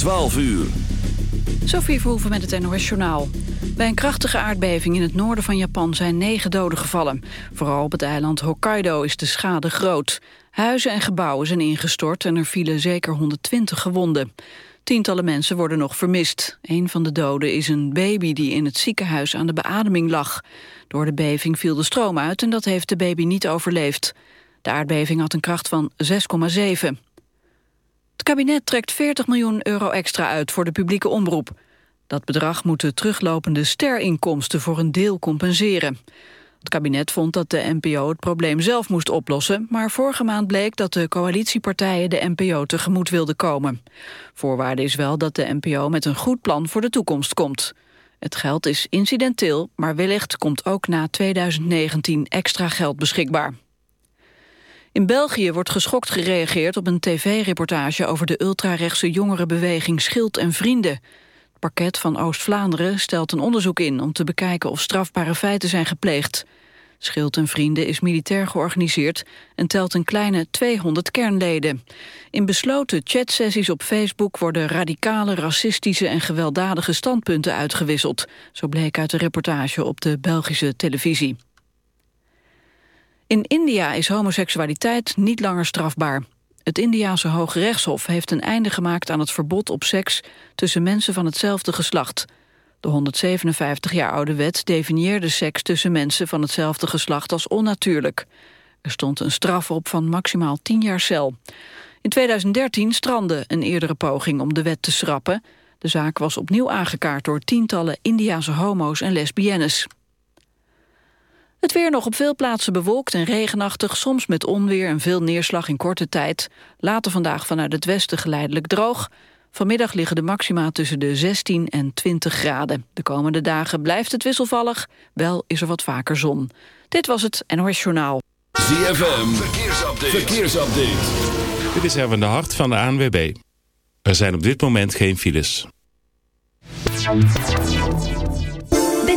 12 uur. Sophie Verhoeven met het NOS-journaal. Bij een krachtige aardbeving in het noorden van Japan zijn negen doden gevallen. Vooral op het eiland Hokkaido is de schade groot. Huizen en gebouwen zijn ingestort en er vielen zeker 120 gewonden. Tientallen mensen worden nog vermist. Een van de doden is een baby die in het ziekenhuis aan de beademing lag. Door de beving viel de stroom uit en dat heeft de baby niet overleefd. De aardbeving had een kracht van 6,7. Het kabinet trekt 40 miljoen euro extra uit voor de publieke omroep. Dat bedrag moet de teruglopende sterinkomsten voor een deel compenseren. Het kabinet vond dat de NPO het probleem zelf moest oplossen... maar vorige maand bleek dat de coalitiepartijen de NPO tegemoet wilden komen. Voorwaarde is wel dat de NPO met een goed plan voor de toekomst komt. Het geld is incidenteel, maar wellicht komt ook na 2019 extra geld beschikbaar. In België wordt geschokt gereageerd op een tv-reportage... over de ultrarechtse jongerenbeweging Schild en Vrienden. Het parket van Oost-Vlaanderen stelt een onderzoek in... om te bekijken of strafbare feiten zijn gepleegd. Schild en Vrienden is militair georganiseerd... en telt een kleine 200 kernleden. In besloten chatsessies op Facebook... worden radicale, racistische en gewelddadige standpunten uitgewisseld. Zo bleek uit de reportage op de Belgische televisie. In India is homoseksualiteit niet langer strafbaar. Het Indiase Hoge Rechtshof heeft een einde gemaakt aan het verbod op seks tussen mensen van hetzelfde geslacht. De 157 jaar oude wet definieerde seks tussen mensen van hetzelfde geslacht als onnatuurlijk. Er stond een straf op van maximaal 10 jaar cel. In 2013 strandde een eerdere poging om de wet te schrappen. De zaak was opnieuw aangekaart door tientallen Indiase homo's en lesbiennes. Het weer nog op veel plaatsen bewolkt en regenachtig, soms met onweer en veel neerslag in korte tijd. Later vandaag vanuit het westen geleidelijk droog. Vanmiddag liggen de maxima tussen de 16 en 20 graden. De komende dagen blijft het wisselvallig, wel is er wat vaker zon. Dit was het NOS Journaal. ZFM, verkeersupdate. verkeersupdate. Dit is Erwin de Hart van de ANWB. Er zijn op dit moment geen files.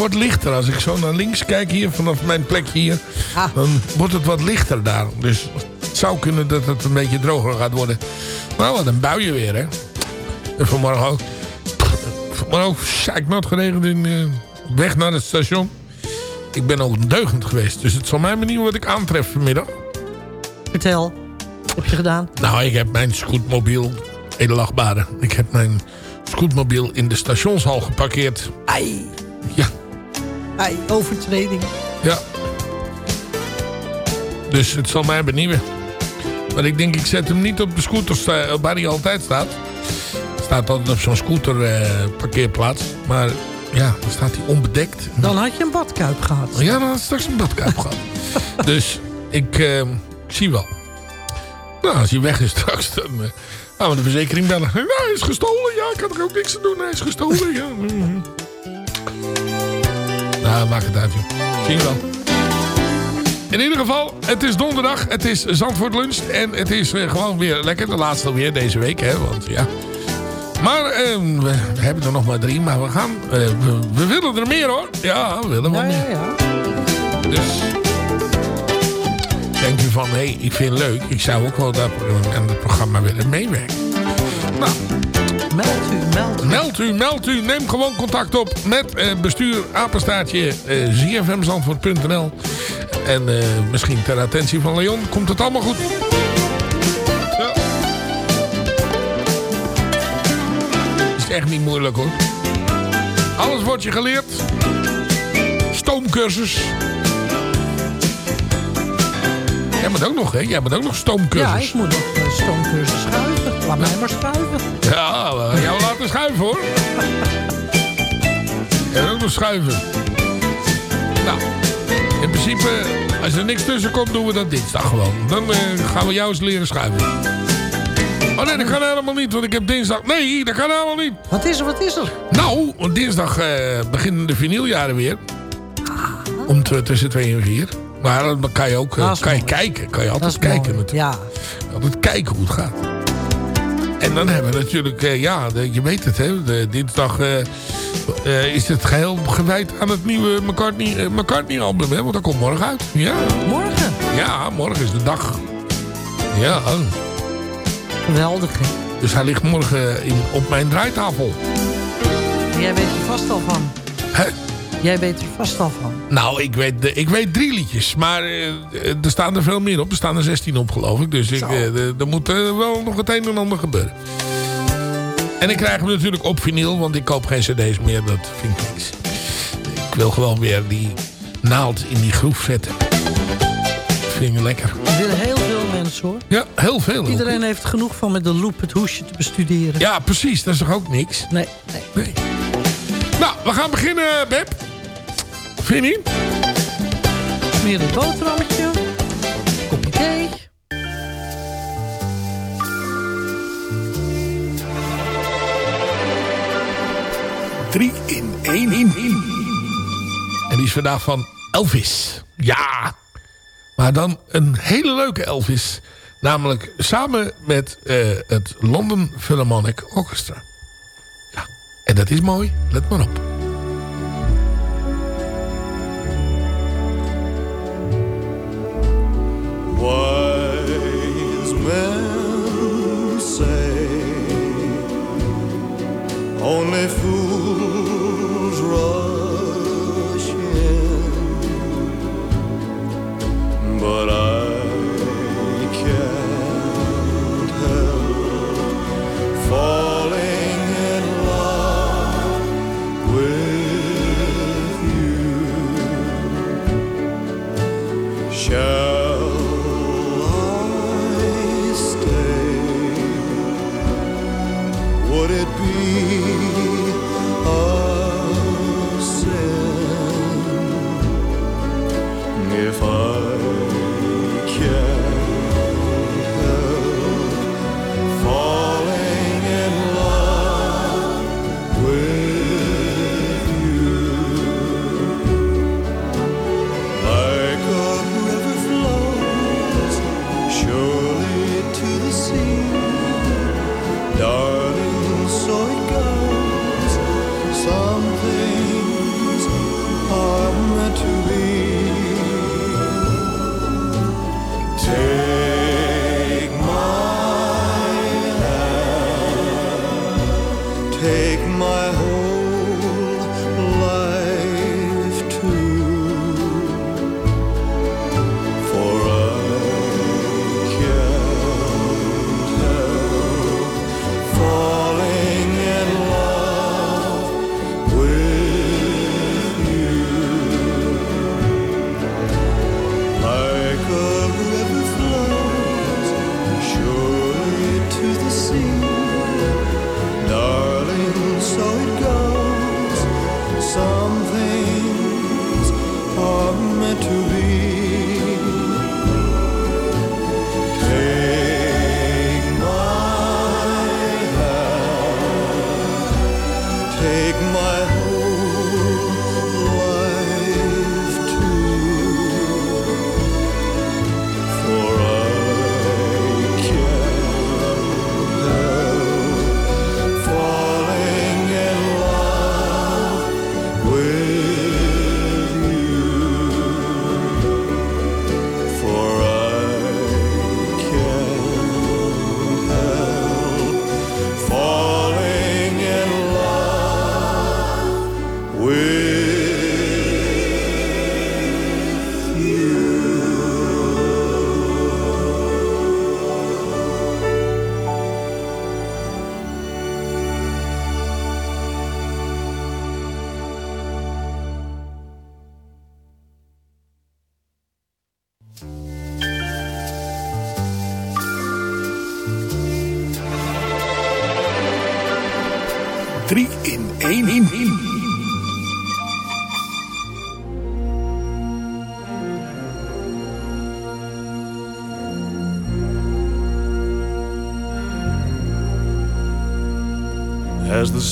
Wordt lichter. Als ik zo naar links kijk hier, vanaf mijn plekje hier... Ah. dan wordt het wat lichter daar. Dus het zou kunnen dat het een beetje droger gaat worden. Maar wat een buien weer, hè. En vanmorgen ook... Vanmorgen ook zeiknat geregend in, op weg naar het station. Ik ben ook deugend geweest. Dus het zal mij benieuwen wat ik aantref vanmiddag. Vertel. Wat heb je gedaan? Nou, ik heb mijn scootmobiel... Edelachtbare. Ik heb mijn scootmobiel in de stationshal geparkeerd. Ai, Ja, overtreding. Ja. Dus het zal mij benieuwen. Maar ik denk, ik zet hem niet op de scooter waar hij altijd staat. Staat altijd op zo'n scooter eh, parkeerplaats. Maar ja, dan staat hij onbedekt. Dan had je een badkuip gehad. Ja, dan had ik straks een badkuip gehad. Dus ik eh, zie wel. Nou, als hij weg is straks, dan eh, gaan we de verzekering bellen. Nou, hij is gestolen. Ja, ik had er ook niks te doen. Hij is gestolen. Ja. Nou, maakt het uit, joh. Zie je wel. In ieder geval, het is donderdag. Het is Zandvoort Lunch. En het is eh, gewoon weer lekker. De laatste weer deze week, hè. Want ja... Maar eh, we, hebben er nog maar drie. Maar we gaan... eh, we, we willen er meer, hoor. Ja, we willen wel Ja, meer. ja, ja. Dus denk u van, hé, hey, ik vind het leuk. Ik zou ook wel dat, aan het programma willen meewerken. Nou, Meld u, meld u. meld u, meld u. Neem gewoon contact op met eh, bestuur apenstaartje eh, zfmzandvoort.nl. En eh, misschien ter attentie van Leon komt het allemaal goed. Ja. Is echt niet moeilijk hoor. Alles wordt je geleerd. Stoomcursus. Jij bent ook nog, hè? Jij bent ook nog Ja, stoomcursus. ik moet nog stoomcursus schuiven. Laat mij maar schuiven. Ja, gaan jou laten schuiven hoor. En ook nog schuiven. Nou, in principe, als er niks tussen komt, doen we dat dinsdag gewoon. Dan eh, gaan we jou eens leren schuiven. Oh nee, dat kan helemaal niet, want ik heb dinsdag... Nee, dat kan helemaal niet. Wat is er, wat is er? Nou, want dinsdag eh, beginnen de vinyljaren weer. Om tussen 2 en 4. Maar dan kan je ook eh, kan je kijken. Kan je altijd kijken natuurlijk. Ja. Altijd kijken hoe het gaat. En dan hebben we natuurlijk, eh, ja, je weet het, hè, de, dinsdag eh, eh, is het geheel gewijd aan het nieuwe McCartney, McCartney album, hè, want dat komt morgen uit. Ja, Morgen. ja, morgen is de dag. Ja, oh. Geweldig, hè? dus hij ligt morgen in, op mijn draaitafel. Jij weet er vast al van. Hè? Jij weet er vast al van. Nou, ik weet, ik weet drie liedjes, maar eh, er staan er veel meer op. Er staan er 16 op, geloof ik. Dus ik, eh, er- er moet eh, wel nog het een en ander gebeuren. En ik krijg hem natuurlijk op vinyl, want ik koop geen cd's meer. Dat vind ik niks. Ik wil gewoon weer die naald in die groef zetten. Dat vind ik lekker. Dat willen heel veel mensen, hoor. Ja, heel veel. ook. Iedereen heeft genoeg van met de loop het hoesje te bestuderen. Ja, precies. Dat is toch ook niks? Nee, nee. Nee. Nou, we gaan beginnen, Beb. Vind je niet? Smeer een boterhammetje. Kopje thee. Drie in één in. En die is vandaag van Elvis. Ja. Maar dan een hele leuke Elvis. Namelijk samen met eh, het London Philharmonic Orchestra. Ja. En dat is mooi. Let maar op. Wise men say only fools rush in, but I take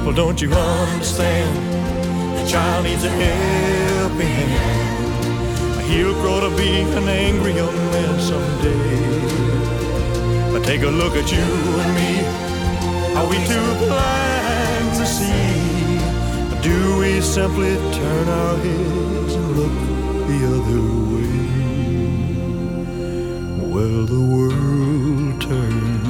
People, don't you understand? The child needs a helping hand. He'll grow to be an angry young man someday. But take a look at you and me. Are we too blind to see? Or do we simply turn our heads and look the other way? Well, the world turns.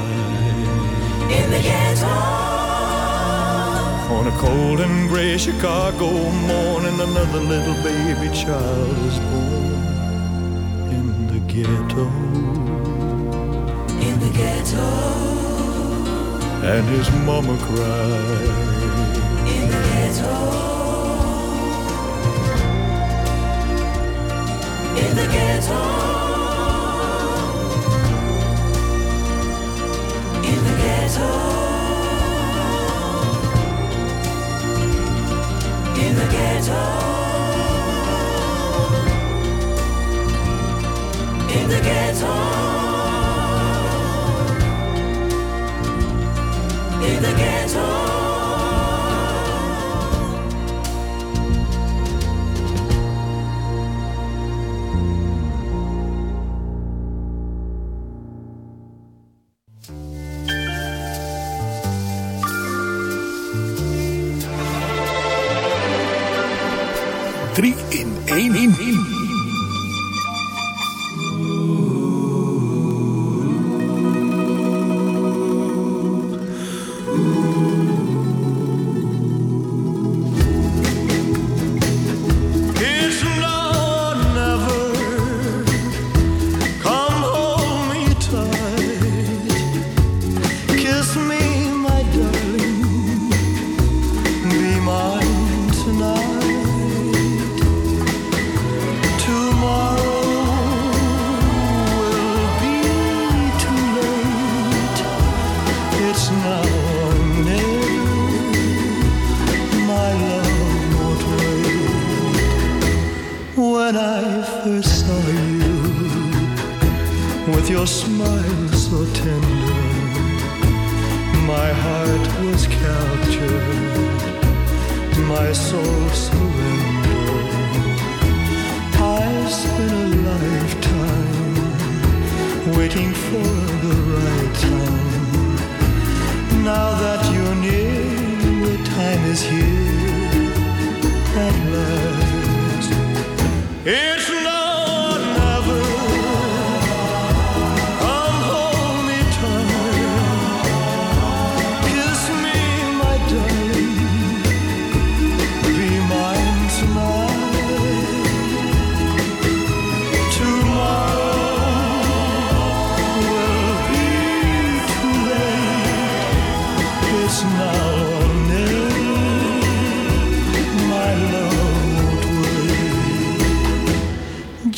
In the ghetto. On a cold and gray Chicago morning, another little baby child is born in the ghetto. In the ghetto. And his mama cried. In the ghetto. In the ghetto. 3 in It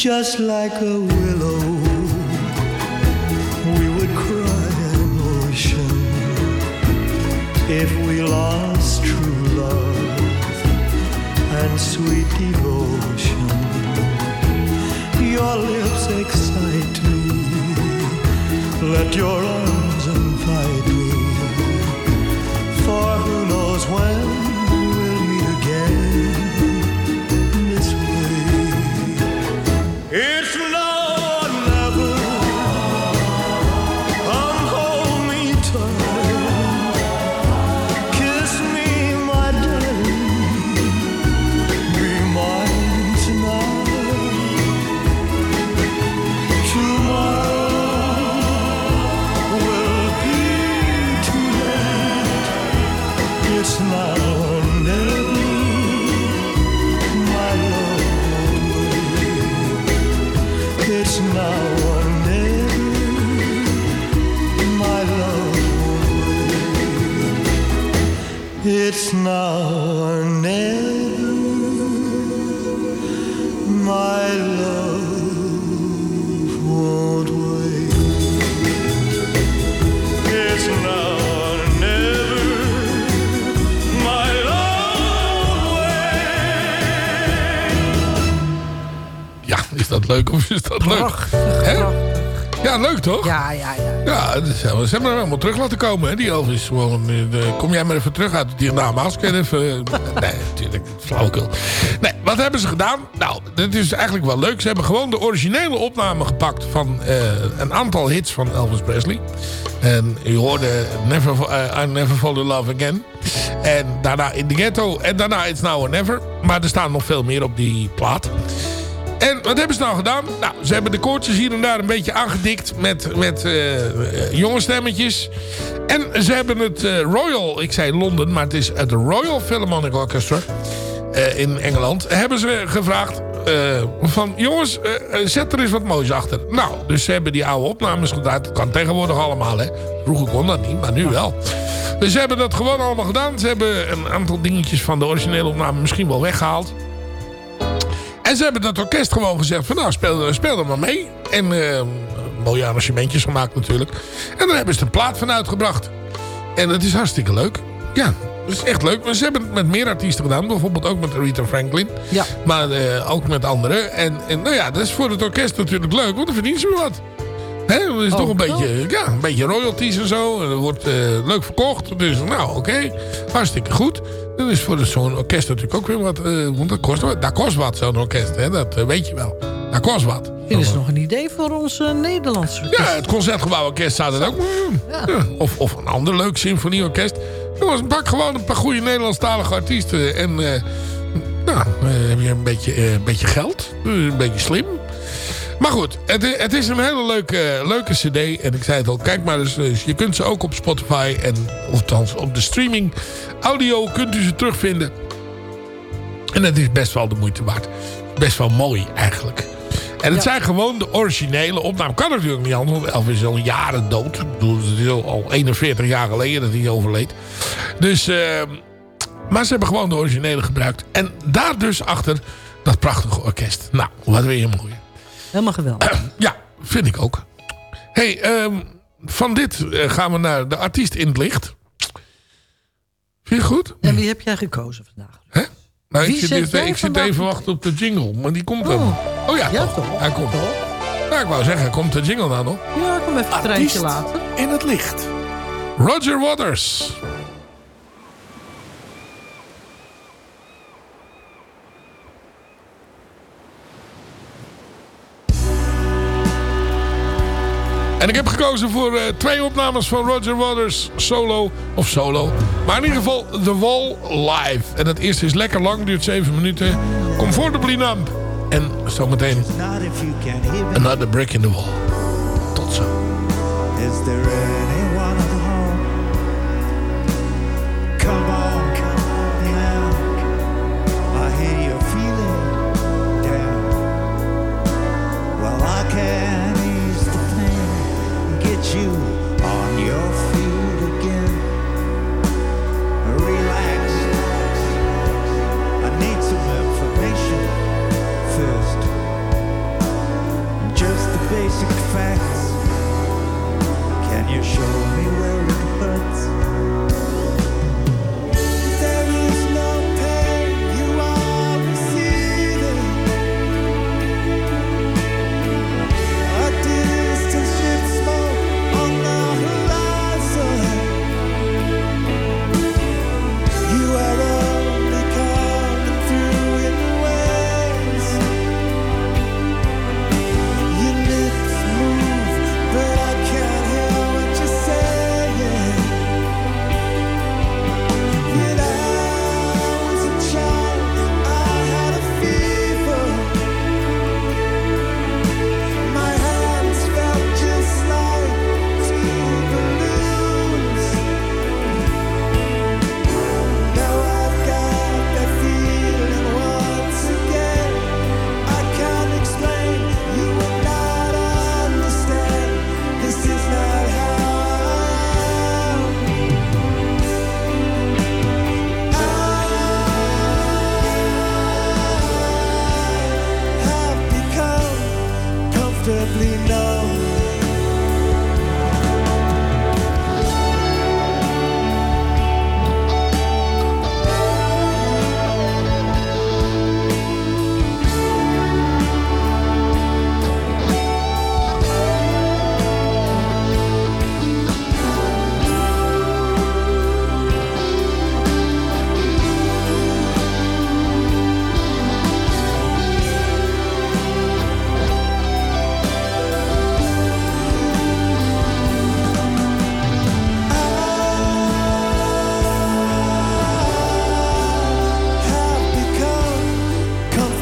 Just like a willow, we would cry an ocean if we lost true love and sweet devotion. Your lips excite me. Let your arms It's now or never. My love won't wait. It's now or never. My love Ja, is dat leuk of is dat leuk? Hè? Ja, leuk toch? Ja, ja, ja. Ja, ze hebben hem helemaal terug laten komen. Hè? Die Elvis gewoon. eh, kom jij maar even terug uit die. Kan je even. nee, natuurlijk. Flauwekul. Nee, wat hebben ze gedaan? Nou, dit is eigenlijk wel leuk. Ze hebben gewoon de originele opname gepakt van eh, een aantal hits van Elvis Presley. En je hoorde Never, eh, I Never Fall in Love Again. En daarna In the Ghetto. En daarna It's Now or Never. Maar er staan nog veel meer op die plaat. En wat hebben ze nou gedaan? Nou, ze hebben de koortjes hier en daar een beetje aangedikt met, met eh, eh, jonge stemmetjes. En ze hebben het eh, Royal, ik zei Londen, maar het is het Royal Philharmonic Orchestra in Engeland. Hebben ze gevraagd van jongens, zet er eens wat moois achter. Nou, dus ze hebben die oude opnames gedaan. Dat kan tegenwoordig allemaal, hè. Vroeger kon dat niet, maar nu wel. Dus ze hebben dat gewoon allemaal gedaan. Ze hebben een aantal dingetjes van de originele opname misschien wel weggehaald. En ze hebben dat orkest gewoon gezegd van nou speel, speel er maar mee. En eh, mooie arrangementjes gemaakt natuurlijk. En daar hebben ze een plaat van uitgebracht. En dat is hartstikke leuk. Ja, dat is echt leuk. Maar ze hebben het met meer artiesten gedaan. Bijvoorbeeld ook met Rita Franklin. Ja. Maar eh, ook met anderen. En, en nou ja, dat is voor het orkest natuurlijk leuk. Want dan verdienen ze weer wat. Dat is toch een beetje, ja, een beetje royalties en zo. En dat wordt eh, leuk verkocht. Dus nou, oké. Hartstikke goed. Dat is voor zo'n orkest natuurlijk ook weer wat. eh, want dat kost, wat- dat kost wat, zo'n orkest. Hè, dat eh, weet je wel. Dat kost wat. Dit is nog een idee voor ons Nederlandse orkest. Ja, het Concertgebouworkest zou dat ook moeten doen. Ja, Of, of een ander leuk symfonieorkest. Jongens, pak gewoon een paar goede Nederlandstalige artiesten. En Nou, heb je een beetje, een beetje geld. Een beetje slim. Maar goed, het, het is een hele leuke, leuke cd. En ik zei het al, kijk maar eens. dus Je kunt ze ook op Spotify en althans op de streaming audio kunt u ze terugvinden. En het is best wel de moeite waard. Best wel mooi eigenlijk. En het zijn gewoon de originele opnames. Kan natuurlijk niet anders, want Elvis is al jaren dood. Ik bedoel, het is al- al 41 jaar geleden dat hij overleed. Dus, eh, maar ze hebben gewoon de originele gebruikt. En daar dus achter dat prachtige orkest. Nou, wat wil je mooi. Helemaal geweldig. Ja, vind ik ook. hey, ehm, van dit eh, gaan we naar de artiest in het licht. Vind je goed? En wie heb jij gekozen vandaag? Nou, Wie ik zit, ik zit even wachten op de jingle, maar die komt dan. Oh. Oh ja, Ja, toch. toch? Hij komt. Nou, ik wou zeggen, komt de jingle nou nog? Ja, ik kom even een treintje later. in het licht. Roger Waters. En ik heb gekozen voor eh, twee opnames van Roger Waters solo of solo. Maar in ieder geval The Wall live. En het eerste is lekker lang, duurt 7 minuten. Comfortably numb. En zometeen. Another Brick in the Wall. Tot zo. Is there basic facts. Can you show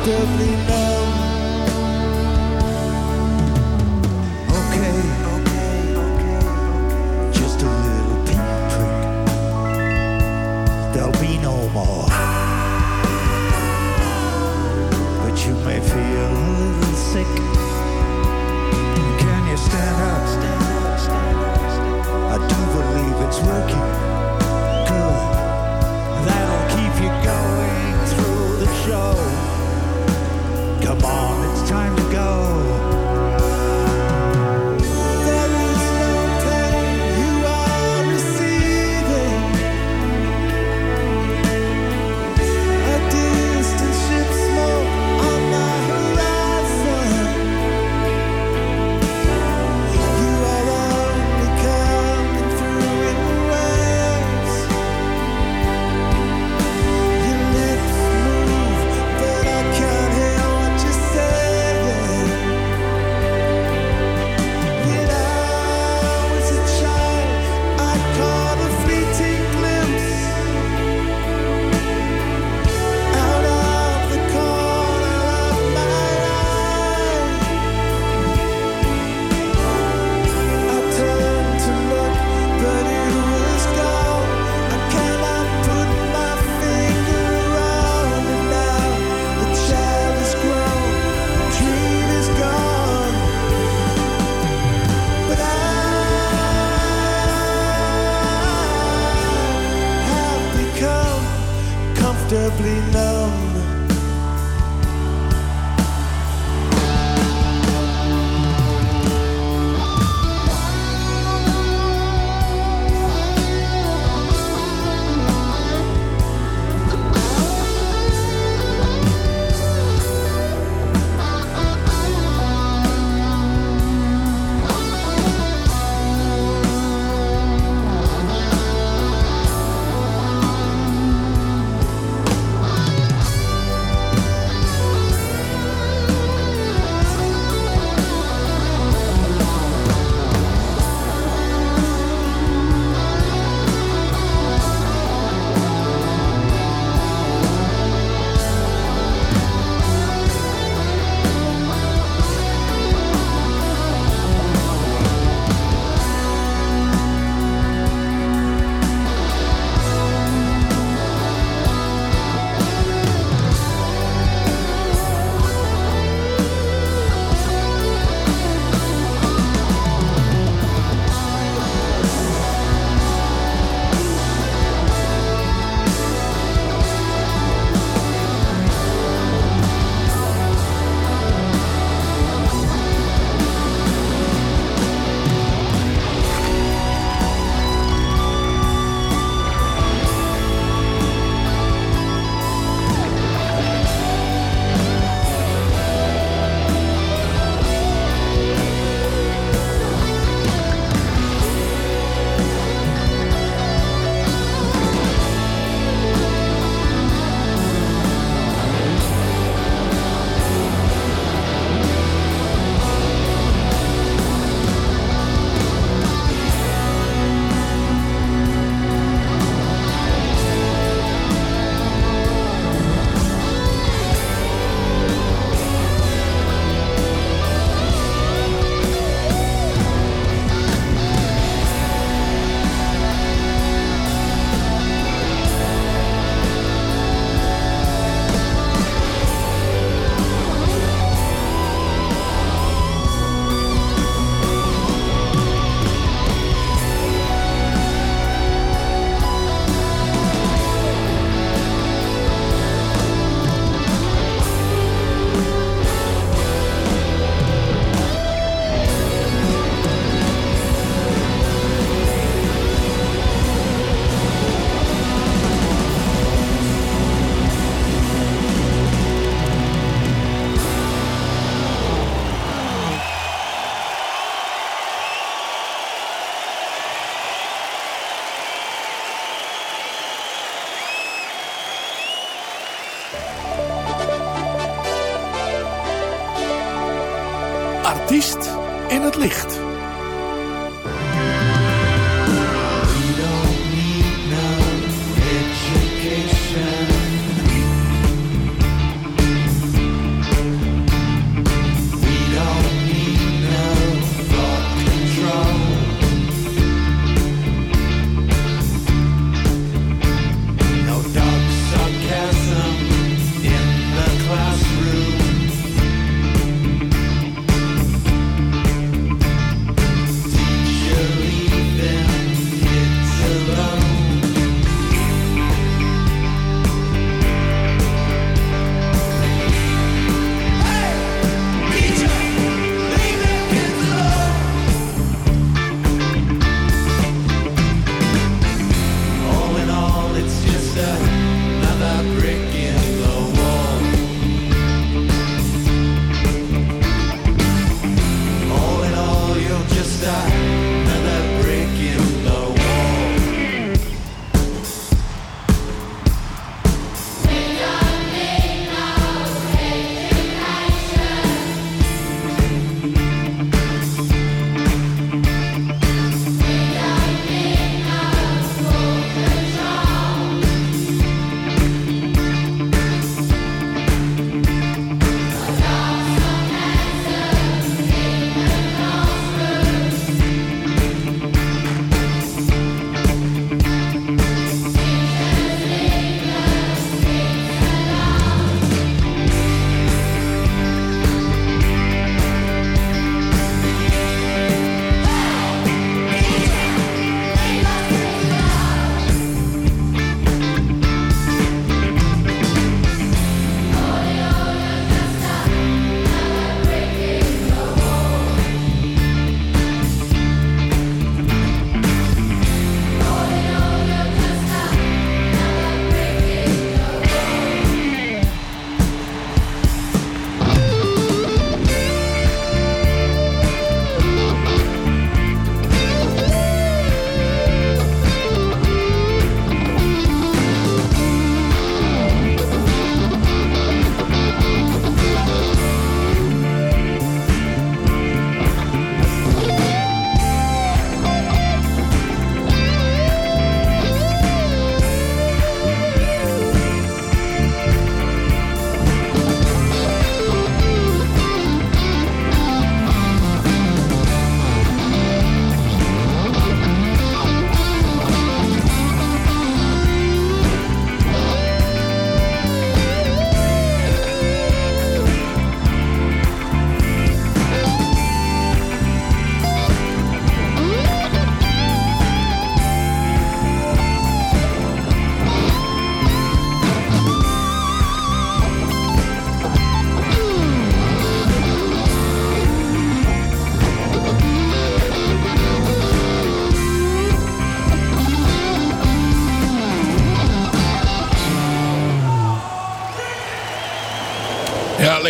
Every night.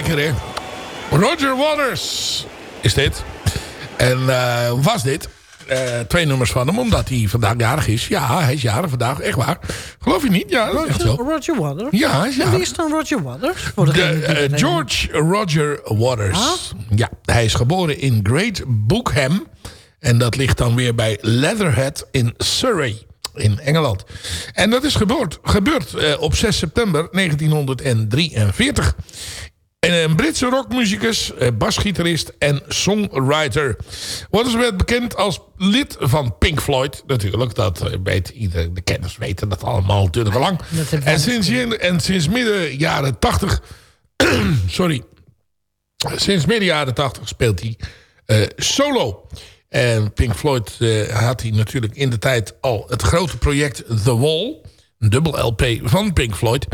Lekker hè. Roger Waters is dit. En eh, was dit. Eh, twee nummers van hem, omdat hij vandaag jarig is. Ja, hij is jarig vandaag, echt waar. Geloof je niet? Ja, dat is echt zo. Roger, Roger Waters? Ja, hij is jarig. wie is dan Roger Waters? Voor De, eh, George Roger Waters. Ah? Ja, hij is geboren in Great Bookham. En dat ligt dan weer bij Leatherhead in Surrey. In Engeland. En dat is gebeurd, gebeurd eh, op 6 september 1943. En een Britse rockmuzikus, eh, basgitarist en songwriter. Waters werd bekend als lid van Pink Floyd. Natuurlijk, dat eh, weet iedereen. De kenners weten dat allemaal natuurlijk lang. En sinds, en sinds midden jaren 80... sorry. Sinds midden jaren 80 speelt hij eh, solo. En Pink Floyd had hij natuurlijk in de tijd al het grote project The Wall. Een dubbel LP van Pink Floyd.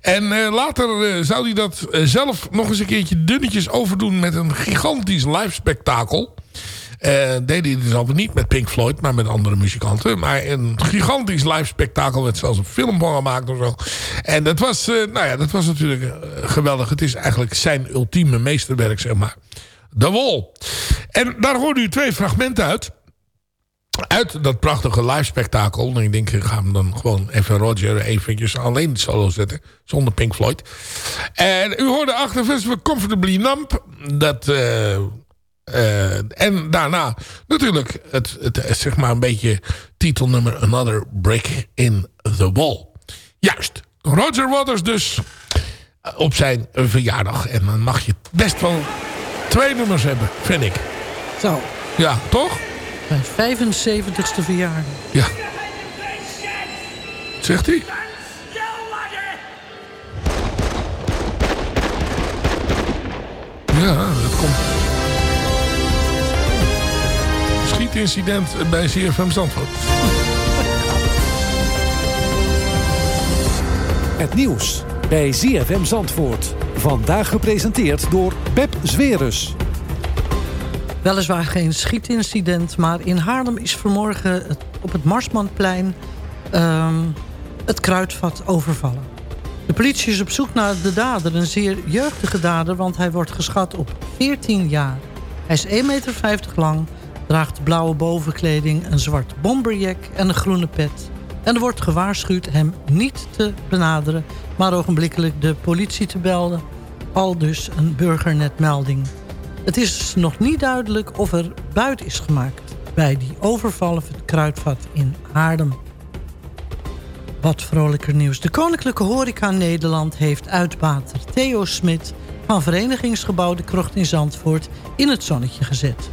En eh, later eh, zou hij dat eh, zelf nog eens een keertje dunnetjes overdoen met een gigantisch live spektakel. Deed hij dus alweer niet met Pink Floyd, maar met andere muzikanten. Maar een gigantisch live spektakel werd zelfs een film van gemaakt of zo. En dat was, nou ja, dat was natuurlijk geweldig. Het is eigenlijk zijn ultieme meesterwerk, zeg maar. The Wall. En daar hoorde u twee fragmenten uit. Uit dat prachtige live spektakel. En ik denk, ik ga hem dan gewoon even Roger eventjes alleen solo zetten. Zonder Pink Floyd. En u hoorde achter Festival Comfortably Numb. Dat... eh, eh, en daarna natuurlijk het, het, het, zeg maar een beetje titelnummer Another Brick in the Wall. Juist. Roger Waters dus eh, op zijn verjaardag. En dan mag je best wel twee nummers hebben, vind ik. Zo, Ja, toch? Mijn 75ste verjaardag. Ja. Zegt hij? Ja, dat komt. Schietincident bij CFM Zandvoort. Het nieuws bij ZFM Zandvoort. Vandaag gepresenteerd door Pep Zwerus. Weliswaar geen schietincident, maar in Haarlem is vanmorgen op het Marsmanplein ehm, het kruidvat overvallen. De politie is op zoek naar de dader, een zeer jeugdige dader, want hij wordt geschat op 14 jaar. Hij is 1,50 meter lang, draagt blauwe bovenkleding, een zwart bomberjack en een groene pet. En er wordt gewaarschuwd hem niet te benaderen, maar ogenblikkelijk de politie te belden. Al dus een burgernetmelding. Het is nog niet duidelijk of er buit is gemaakt bij die overval op het kruidvat in Haarlem. Wat vrolijker nieuws. De Koninklijke Horeca Nederland heeft uitbater Theo Smit... van Verenigingsgebouw De Krocht in Zandvoort in het zonnetje gezet.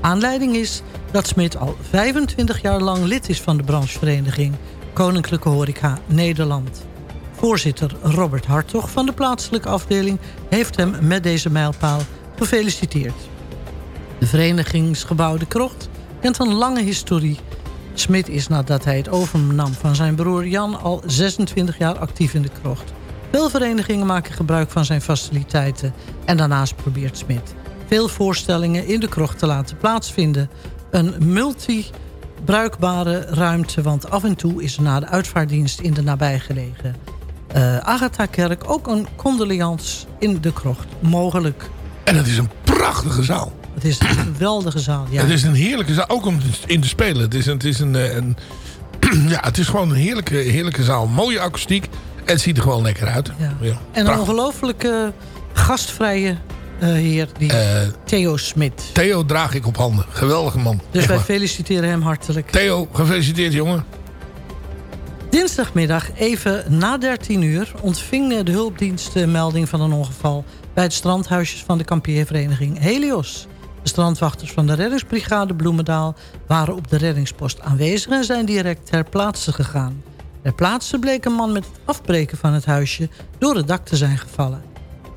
Aanleiding is dat Smit al 25 jaar lang lid is van de branchevereniging... Koninklijke Horeca Nederland. Voorzitter Robert Hartog van de plaatselijke afdeling... heeft hem met deze mijlpaal gefeliciteerd. De verenigingsgebouw De Krocht kent een lange historie. Smit is nadat hij het overnam van zijn broer Jan al 26 jaar actief in de krocht. Veel verenigingen maken gebruik van zijn faciliteiten. En daarnaast probeert Smit veel voorstellingen in de krocht te laten plaatsvinden. Een multi-bruikbare ruimte, want af en toe is er na de uitvaartdienst in de nabijgelegen eh Agatha-kerk ook een condoleance in de krocht mogelijk. En het is een prachtige zaal. Het is een geweldige zaal, ja. Het is een heerlijke zaal, ook om in te spelen. Het is een, het is een, eh, een ja, het is gewoon een heerlijke, heerlijke zaal. Mooie akoestiek. En het ziet er gewoon lekker uit. Ja. Ja, En een ongelooflijke gastvrije eh, heer, die Eh, Theo Smit. Theo draag ik op handen. Geweldige man. Dus wij feliciteren hem hartelijk. Theo, gefeliciteerd jongen. Dinsdagmiddag, even na 13 uur, ontving de hulpdienst melding van een ongeval bij het strandhuisjes van de kampioenvereniging Helios. De strandwachters van de reddingsbrigade Bloemendaal waren op de reddingspost aanwezig en zijn direct ter plaatse gegaan. Ter plaatse bleek een man met het afbreken van het huisje door het dak te zijn gevallen.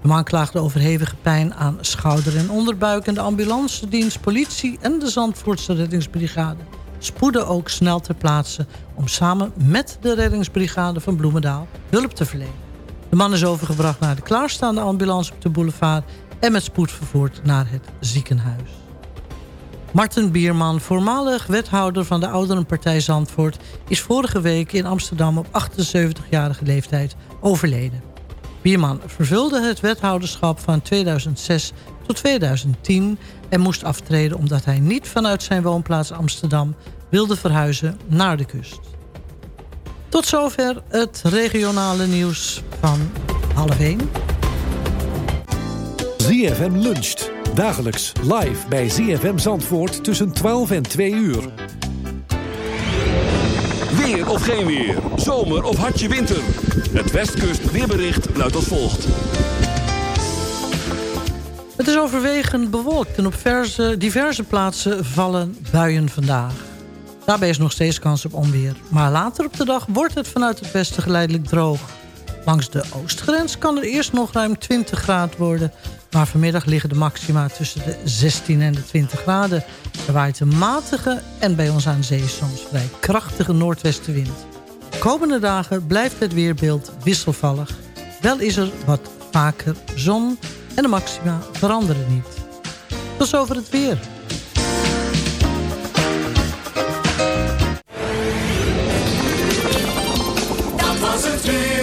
De man klaagde over hevige pijn aan schouder en onderbuik... en de ambulancedienst, politie en de Zandvoortse reddingsbrigade... spoeden ook snel ter plaatse om samen met de reddingsbrigade van Bloemendaal hulp te verlenen. De man is overgebracht naar de klaarstaande ambulance op de boulevard... en met spoed vervoerd naar het ziekenhuis. Martin Bierman, voormalig wethouder van de Ouderenpartij Zandvoort... is vorige week in Amsterdam op 78-jarige leeftijd overleden. Bierman vervulde het wethouderschap van 2006 tot 2010 en moest aftreden omdat hij niet vanuit zijn woonplaats Amsterdam wilde verhuizen naar de kust. Tot zover het regionale nieuws van half 1. ZFM luncht. Dagelijks live bij ZFM Zandvoort tussen 12 en 2 uur. Weer of geen weer. Zomer of hartje winter. Het Westkust weerbericht luidt als volgt. Het is overwegend bewolkt en op verse, diverse plaatsen vallen buien vandaag. Daarbij is nog steeds kans op onweer. Maar later op de dag wordt het vanuit het westen geleidelijk droog. Langs de oostgrens kan er eerst nog ruim 20 graden worden... maar vanmiddag liggen de maxima tussen de 16 en de 20 graden. Er waait een matige en bij ons aan zee soms vrij krachtige noordwestenwind. Komende dagen blijft het weerbeeld wisselvallig. Wel is er wat vaker zon en de maxima veranderen niet. Tot over het weer. Dat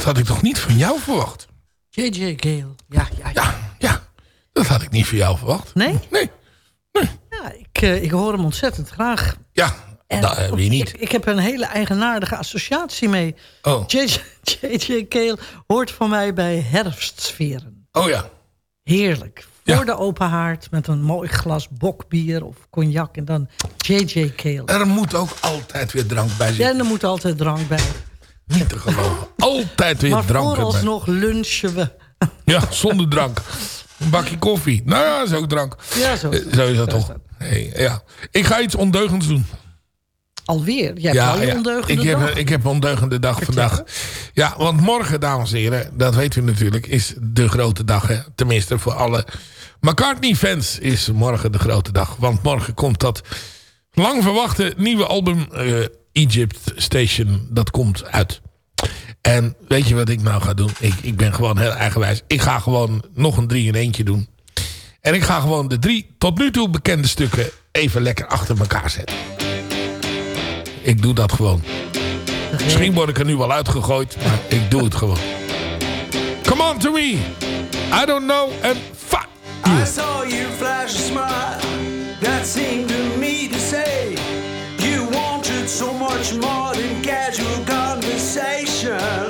dat had ik toch niet van jou verwacht? J.J. Gale. Ja, ja, ja. Dat had ik niet van jou verwacht. Nee? Nee. Ja, ik, uh, ik hoor hem ontzettend graag. Ja, en, wie niet? Ik, ik, heb een hele eigenaardige associatie mee. Oh. J.J. Kale hoort van mij bij herfstsferen. Oh ja. Heerlijk. Voor de open haard met een mooi glas bokbier of cognac. En dan J.J. Kale. Er moet ook altijd weer drank bij zitten. Ja, er moet altijd drank bij. Niet te geloven. Altijd weer maar drank Maar vooralsnog lunchen we. Ja, zonder drank. Een bakje koffie. Nou ja, is ook drank. Ja, zo is, uh, zo is dat toch. Hey, ja. Ik ga iets ondeugends doen. Alweer? Jij hebt ja, ja. ondeugende ik dag? Heb, ik heb een ondeugende dag vandaag. Ja, want morgen, dames en heren, dat weet u natuurlijk, is de grote dag. Hè? Tenminste, voor alle McCartney-fans is morgen de grote dag. Want morgen komt dat lang verwachte nieuwe album uh, Egypt Station. Dat komt uit. En weet je wat ik nou ga doen? Ik, ik ben gewoon heel eigenwijs. Ik ga gewoon nog een drie in eentje doen. En ik ga gewoon de drie tot nu toe bekende stukken even lekker achter elkaar zetten. Ik doe dat gewoon. Misschien word ik er nu wel uitgegooid, maar ik doe het gewoon. Come on to me. I don't know and fuck you. I saw you flash a smile. That seemed to me to say so much more than casual conversation.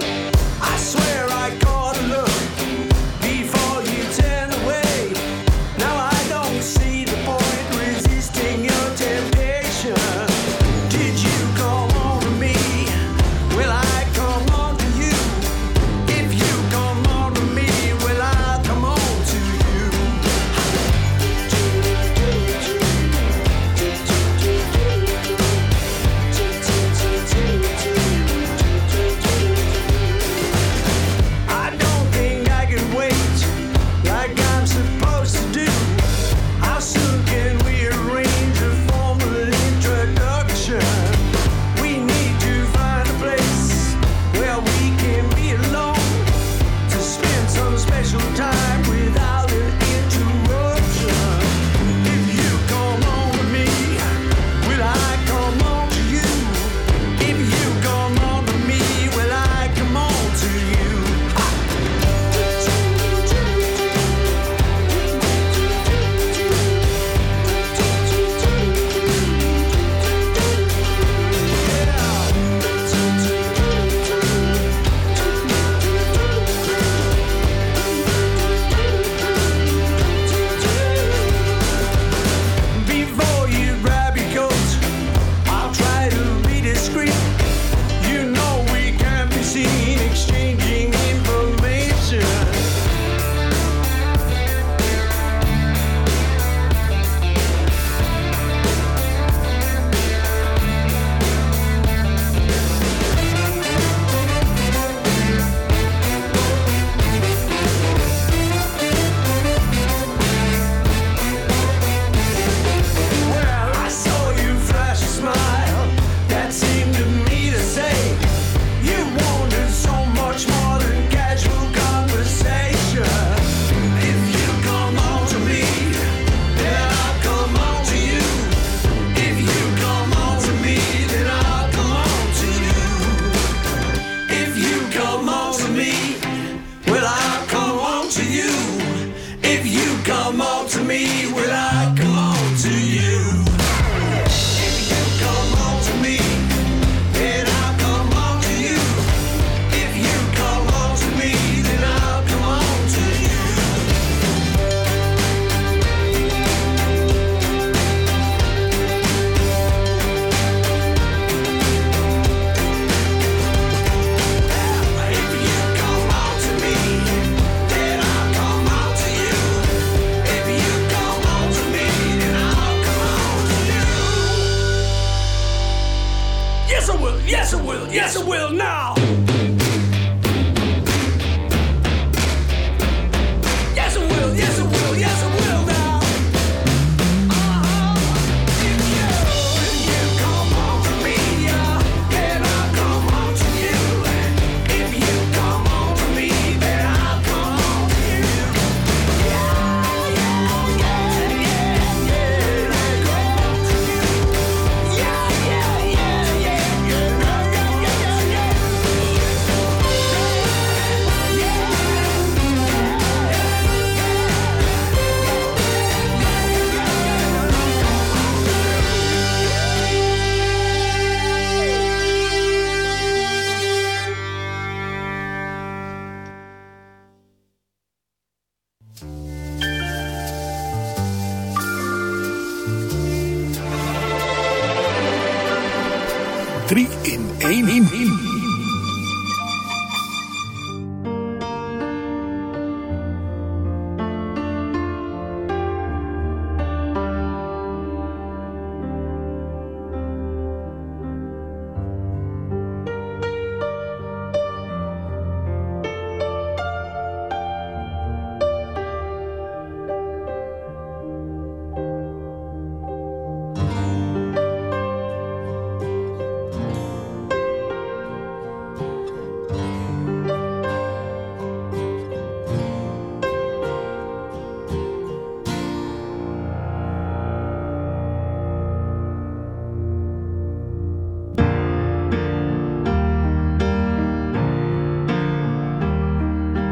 Yes, I will. Yes, I will now.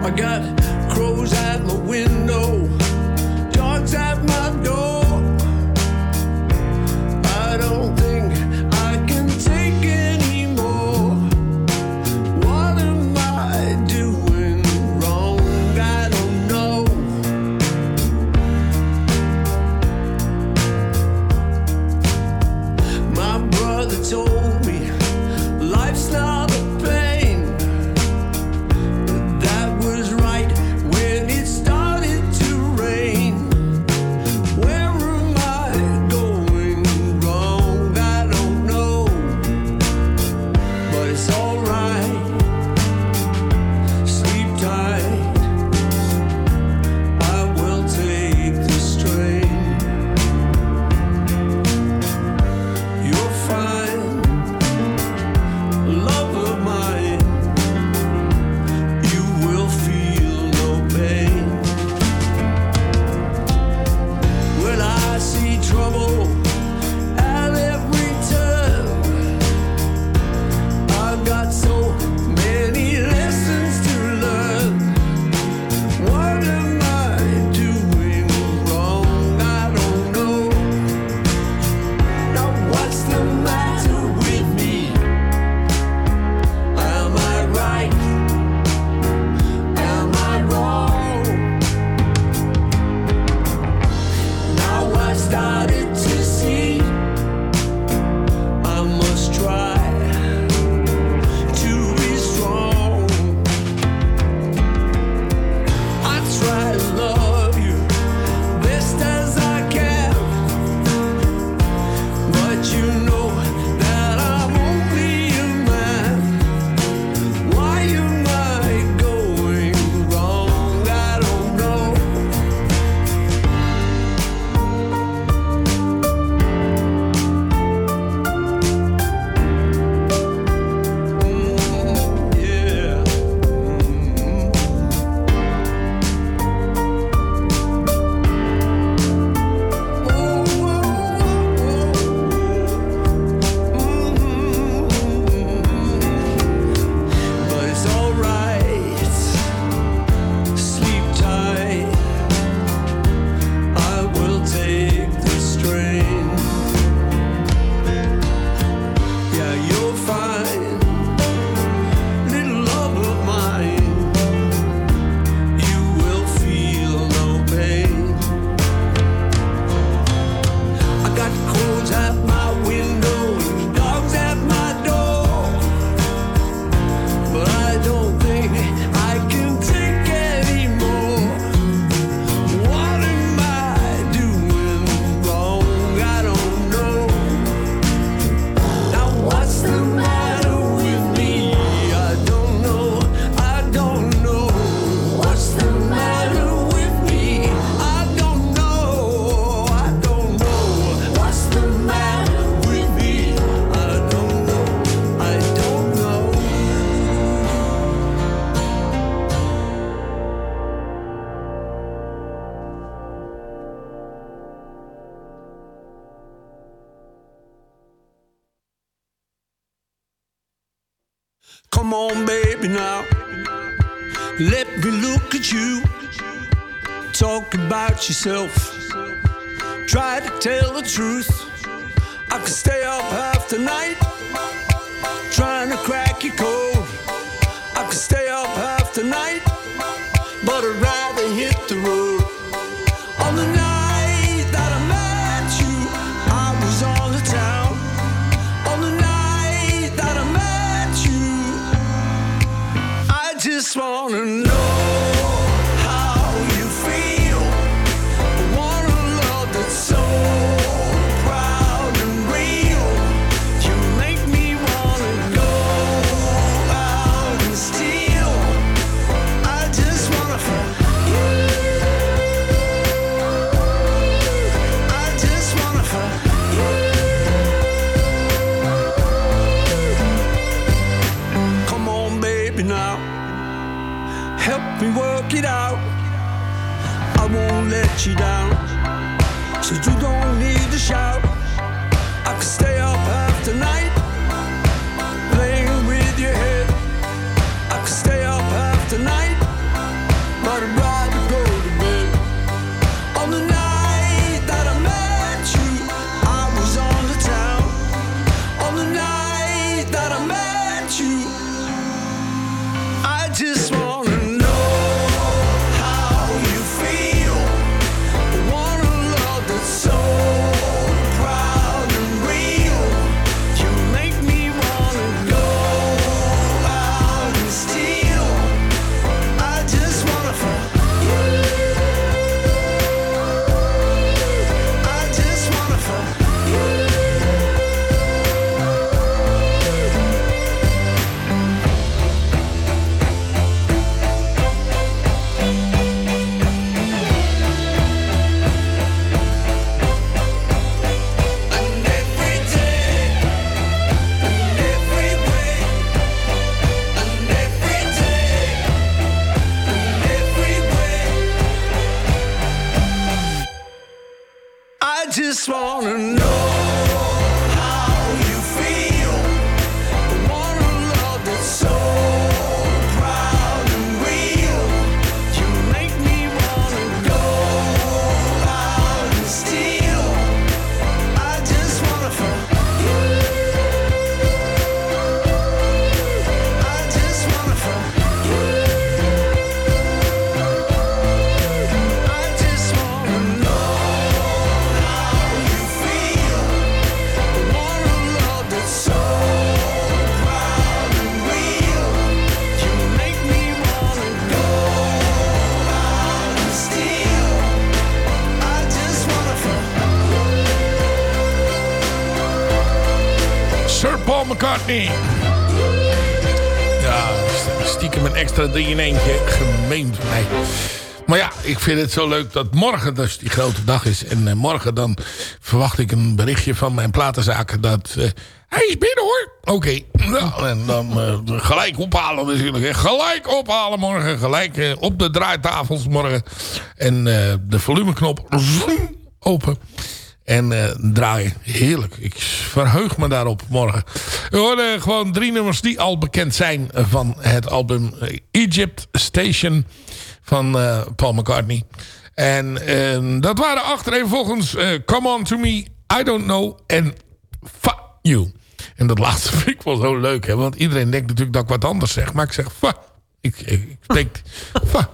I got crows at my window, dogs at my door. Let me look at you. Talk about yourself. Try to tell the truth. I could stay up half the night trying to crack your code. I could stay up half the night. help me work it out. I won't let you down. Ja, stiekem een extra drie in eentje. Gemeen van mij. Maar ja, ik vind het zo leuk dat morgen dus die grote dag is. En eh, morgen dan verwacht ik een berichtje van mijn platenzaak dat... eh, hij is binnen hoor. Oké. En dan eh, gelijk ophalen natuurlijk. Gelijk ophalen morgen. Gelijk op de draaitafels morgen. En de volumeknop open. En eh, draaien. Heerlijk. Ik verheug me daarop morgen. We horen gewoon drie nummers die al bekend zijn van het album Egypt Station van eh, Paul McCartney. En eh, dat waren achtereenvolgens Come On To Me, I Don't Know en Fuck You. En dat laatste vind ik wel zo leuk. Hè? Want iedereen denkt natuurlijk dat ik wat anders zeg. Maar ik zeg fuck. Ik, ik, ik denk fuck.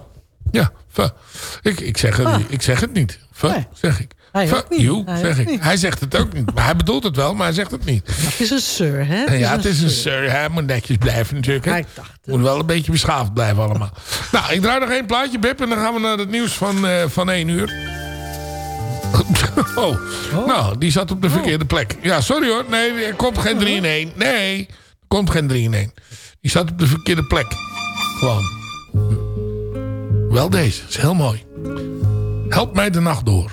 Ja, fuck. Ik, ik, zeg het, niet. ik zeg het niet. Fuck, zeg ik. Hij Fuck ook niet. you, Hij zeg ook ik. niet. Hij zegt het ook niet. Maar hij bedoelt het wel, maar hij zegt het niet. Het is een sir, hè? ja, het is een sir. Hij moet netjes blijven natuurlijk. Hè? Moet wel een beetje beschaafd blijven allemaal. nou, ik draai nog één plaatje, Bip. En dan gaan we naar het nieuws van, eh, van 1 uur. oh. nou, die zat op de verkeerde plek. Ja, sorry hoor. Nee, er komt geen 3 in 1. Nee, er komt geen 3 in 1. Die zat op de verkeerde plek. Gewoon. Wel deze. is heel mooi. Help mij de nacht door.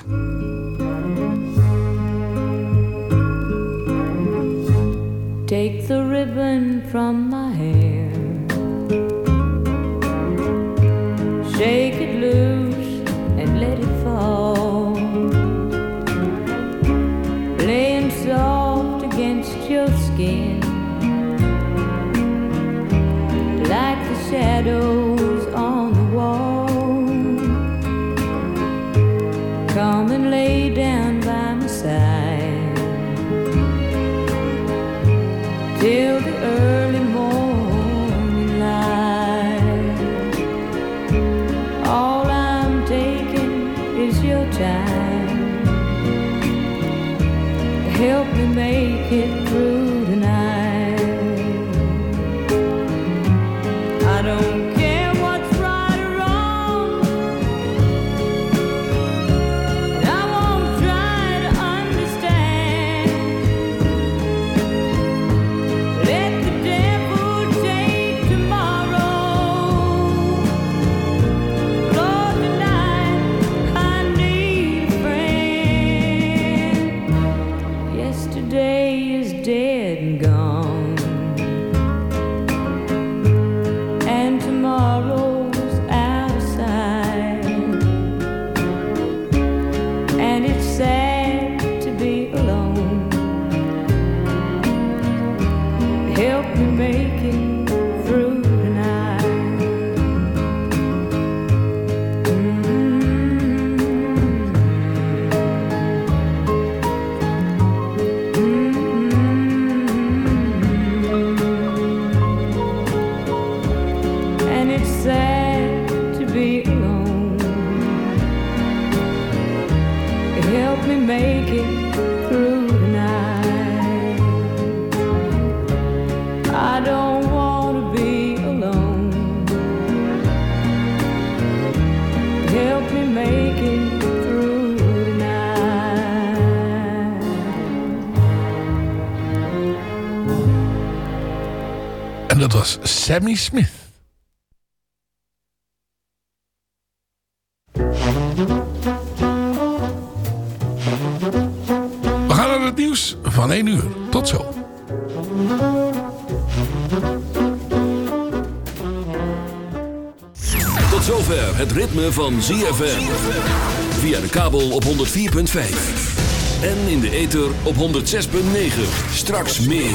From my hair. Shake it loose and let it fall. Laying soft against your skin. Like the shadows was Sammy Smith. We gaan naar het nieuws van 1 uur. Tot zo. Tot zover het ritme van ZFM. Via de kabel op 104.5. En in de ether op 106.9. Straks meer.